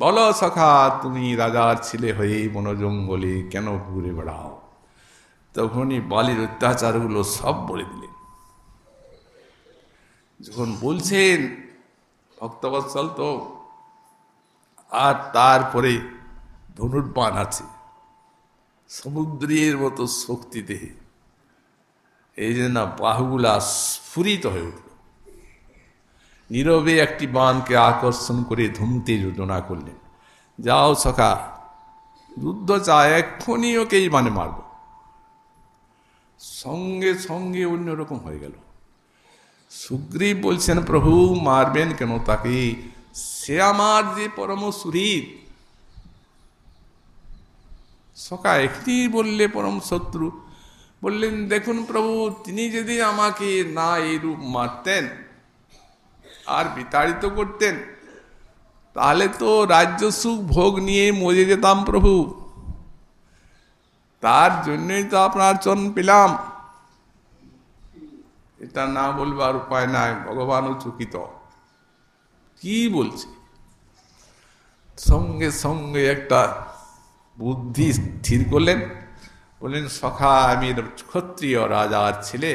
বলো সখা, তুমি রাজার ছেলে হয়ে বনজঙ্গলে কেন ঘুরে বেড়াও? তখনই বালির অত্যাচারগুলো সব বলে দিলেন যখন বলছেন ভক্তবৎসল তো, আর তারপরে ধনুর্বান আছে, সমুদ্রের মতো শক্তিতে, এই জন্য বাহুগুলা স্ফুরিত হয়ে উঠল। নীরবে একটি বানকে আকর্ষণ করে ধুমতে যোজনা করলেন। যাও সখা যুদ্ধ চায়, এক্ষুনি ওকেই মানে মারব। সঙ্গে সঙ্গে অন্যরকম হয়ে গেল। সুগ্রীব বলছেন, প্রভু, মারবেন কেন তাকে? সে আমার যে পরম সুরীর সকা একটি বললে পরম শত্রু, বললেন, দেখুন প্রভু, তিনি যদি আমাকে না এইরূপ মারতেন আর বিতাড়িত করতেন। তাহলে তো রাজ্য সুখ ভোগ নিয়ে মজে যেতাম প্রভু। তার জন্যই তো আপনার চরণ পেলাম। এটা না বলবার উপায় নাই, ভগবানও চকিত। কি বলছে? সঙ্গে সঙ্গে একটা বুদ্ধি স্থির করলেন। বললেন, সখা, আমি ক্ষত্রিয় রাজার ছেলে।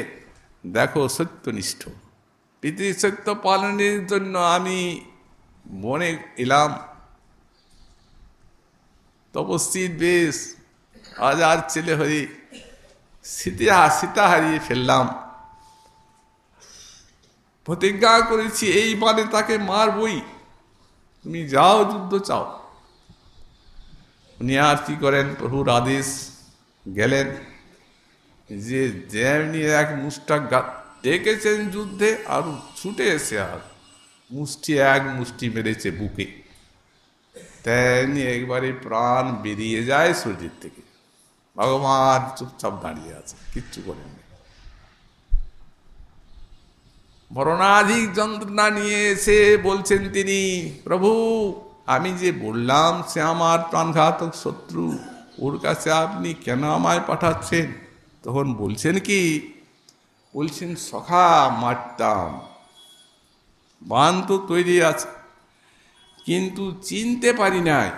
দেখো, সত্যনিষ্ঠ। পিতৃসত্য পালনের জন্য আমি মনে এলাম, তপস্বীর বেশ রাজার ছেলে হয়ে সীতা সীতা হারিয়ে ফেললাম। প্রতিজ্ঞা করেছি, এই বারে তাকে মারবই। তুমি যাও, যুদ্ধ চাও। উনি আর কি করেন, প্রভুর আদেশ গেলেন। যে যেমনি এক মুষ্টা ডেকেছেন যুদ্ধে আর ছুটে এসে আর মুষ্টি এক মুষ্টি মেরেছে বুকে। তেমনি একবারে প্রাণ বেরিয়ে যায় শরীর থেকে। ভগবান চুপচাপ দাঁড়িয়ে আছে, কিচ্ছু করেননি মরণাধিক যন্ত্রণা নিয়ে এসে বলছেন তিনি, প্রভু, আমি যে বললাম সে আমার প্রাণঘাতক শত্রু, ওর কাছে আপনি কেন আমায় পাঠাচ্ছেন? তখন বলছেন কি বলছেন, সখা মারতাম। বান তো তৈরি আছে, কিন্তু চিনতে পারি নাই।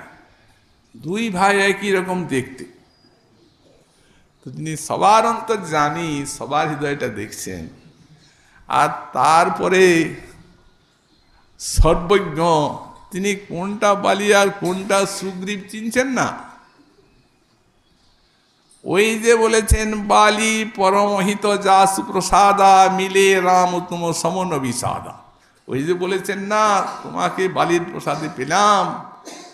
দুই ভাই একই রকম দেখতে। তো তিনি সবার অন্তর জানি, সবার হৃদয়টা দেখছেন। আর তারপরে সর্বজ্ঞ, তিনি কোনটা বালি আর কোনটা সুগ্রীব চিনছেন না? ওই যে বলেছেন, বালি, পরমহিত যা সুপ্রসাদা মিলে রাম তুম সমন বিষাদা ওই যে বলেছেন, না, তোমাকে বালির প্রসাদে পেলাম।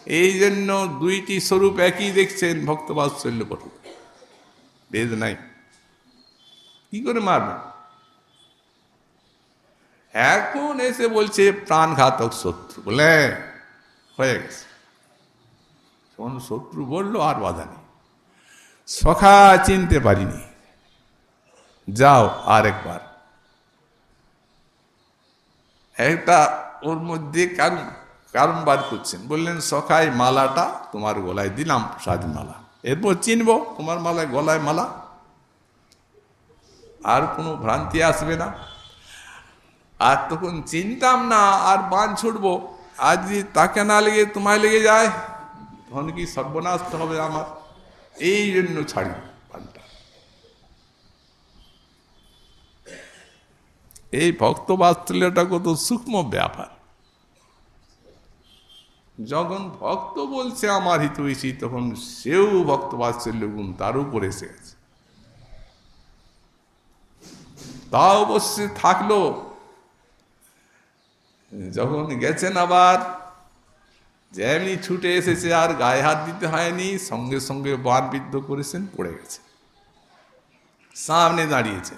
এই জন্য দুইটি স্বরূপ একই দেখছেন ভক্তবাৎসল্য পটু বেদ নাই। কি করে মারবেন? এখন এসে বলছে, প্রাণঘাতক শত্রু। বলে, হয়ে গেছে। শত্রু বলল, আর বাধা নেই। সখা চিনতে পারিনি। যাও আর একবার একটা ওর মধ্যে কারণ কারণ বার করছেন। বললেন সখাই মালাটা তোমার গলায় দিলাম সাজ মালা এরপর চিনব, তোমার মালায় গলায় মালা? আর কোনো ভ্রান্তি আসবে না। আর তখন চিনতাম না, আর বান ছুটবো। আজ যদি তাকে না লেগে তোমায় লেগে যায়, তখন কি সর্বনাশ হবে আমার? এই জন্য ছাড়ি পানটা এই ভক্ত বাৎসল্যটা কত সূক্ষ্ম ব্যাপার। যখন ভক্ত বলছে, আমার হিতৈষী তখন সেও ভক্ত বাৎসল্য গুণ তার উপরে এসে গেছে তা অবশ্যই থাকল। যখন গেছেন আবার যেমনি ছুটে এসেছে আর গায়ে হাত দিতে হয়নি, সঙ্গে সঙ্গে বান বিদ্ধ করেছেন, পড়ে গেছে। সামনে দাঁড়িয়েছে।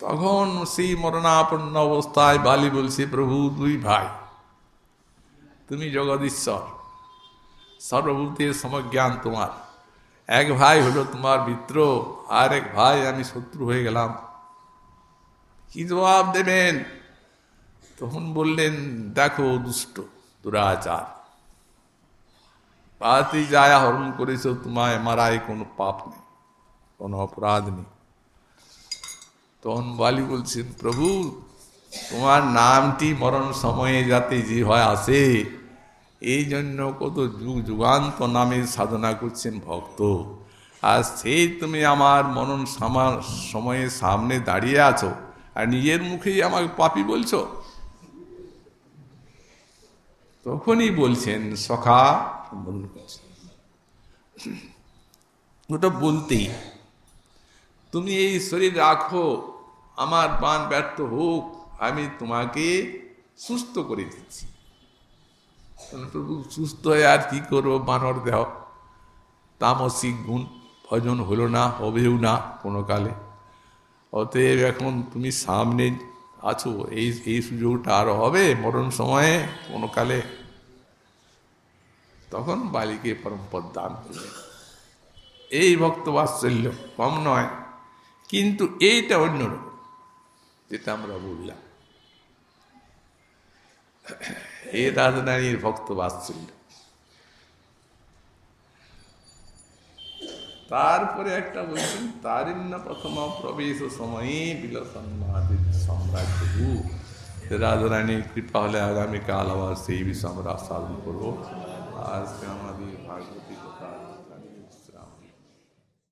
তখন সেই মরণাপন্ন অবস্থায় বালি বলছে, প্রভু, দুই ভাই, তুমি জগদীশ্বর, সর্বভূতের সমজ্ঞান তোমার। এক ভাই হলো তোমার মিত্র আর এক ভাই আমি শত্রু হয়ে গেলাম। কি জবাব দেবেন? তখন বললেন, দেখো দুষ্ট, দুরাচার। পাতি যায়া হরণ করেছ, তোমায় মারায় কোনো পাপ নেই, কোনো অপরাধ নেই। তখন বালি বলছেন, প্রভু, তোমার নামটি মরণ সময়ে যাতে যে হয় আসে এই জন্য কত যুগ যুগান্ত নামে সাধনা করছেন ভক্ত। আর সেই তুমি আমার মরণ সময়ে সামনে দাঁড়িয়ে আছো, আর নিজের মুখেই আমাকে পাপি বলছো তখনই বলছেন, সখা। ওটা বলতেই, তুমি এই শরীর রাখো, আমার পান ব্যর্থ হোক, আমি তোমাকে সুস্থ করে দিচ্ছি। প্রভু সুস্থ হয়ে আর কি করব? বানর দেহ। তামসিক গুণ, ভজন হলো না, হবেও না কোনো কালে। অতএব এখন তুমি সামনে আছো, এই এই সুযোগটা আরও হবে, মরণ সময়ে কোনো কালে। তখন বালিকে পরম্পর দান করবে এই ভক্ত বাৎসল্য, কম নয়, কিন্তু এইটা অন্যরকম, যেটা আমরা বললাম। এই রাজধানীর ভক্ত বাৎসল্য। তারপরে একটা বলছেন তারিণ্য প্রথম প্রবেশ সময়ে বিলসন সাম্রাজ্য রাজরানীর কৃপা হলে আগামীকাল আবার সেই বিষয়ে আমরা সাধন করব। আজকে আমাদের ভাগবতী কথা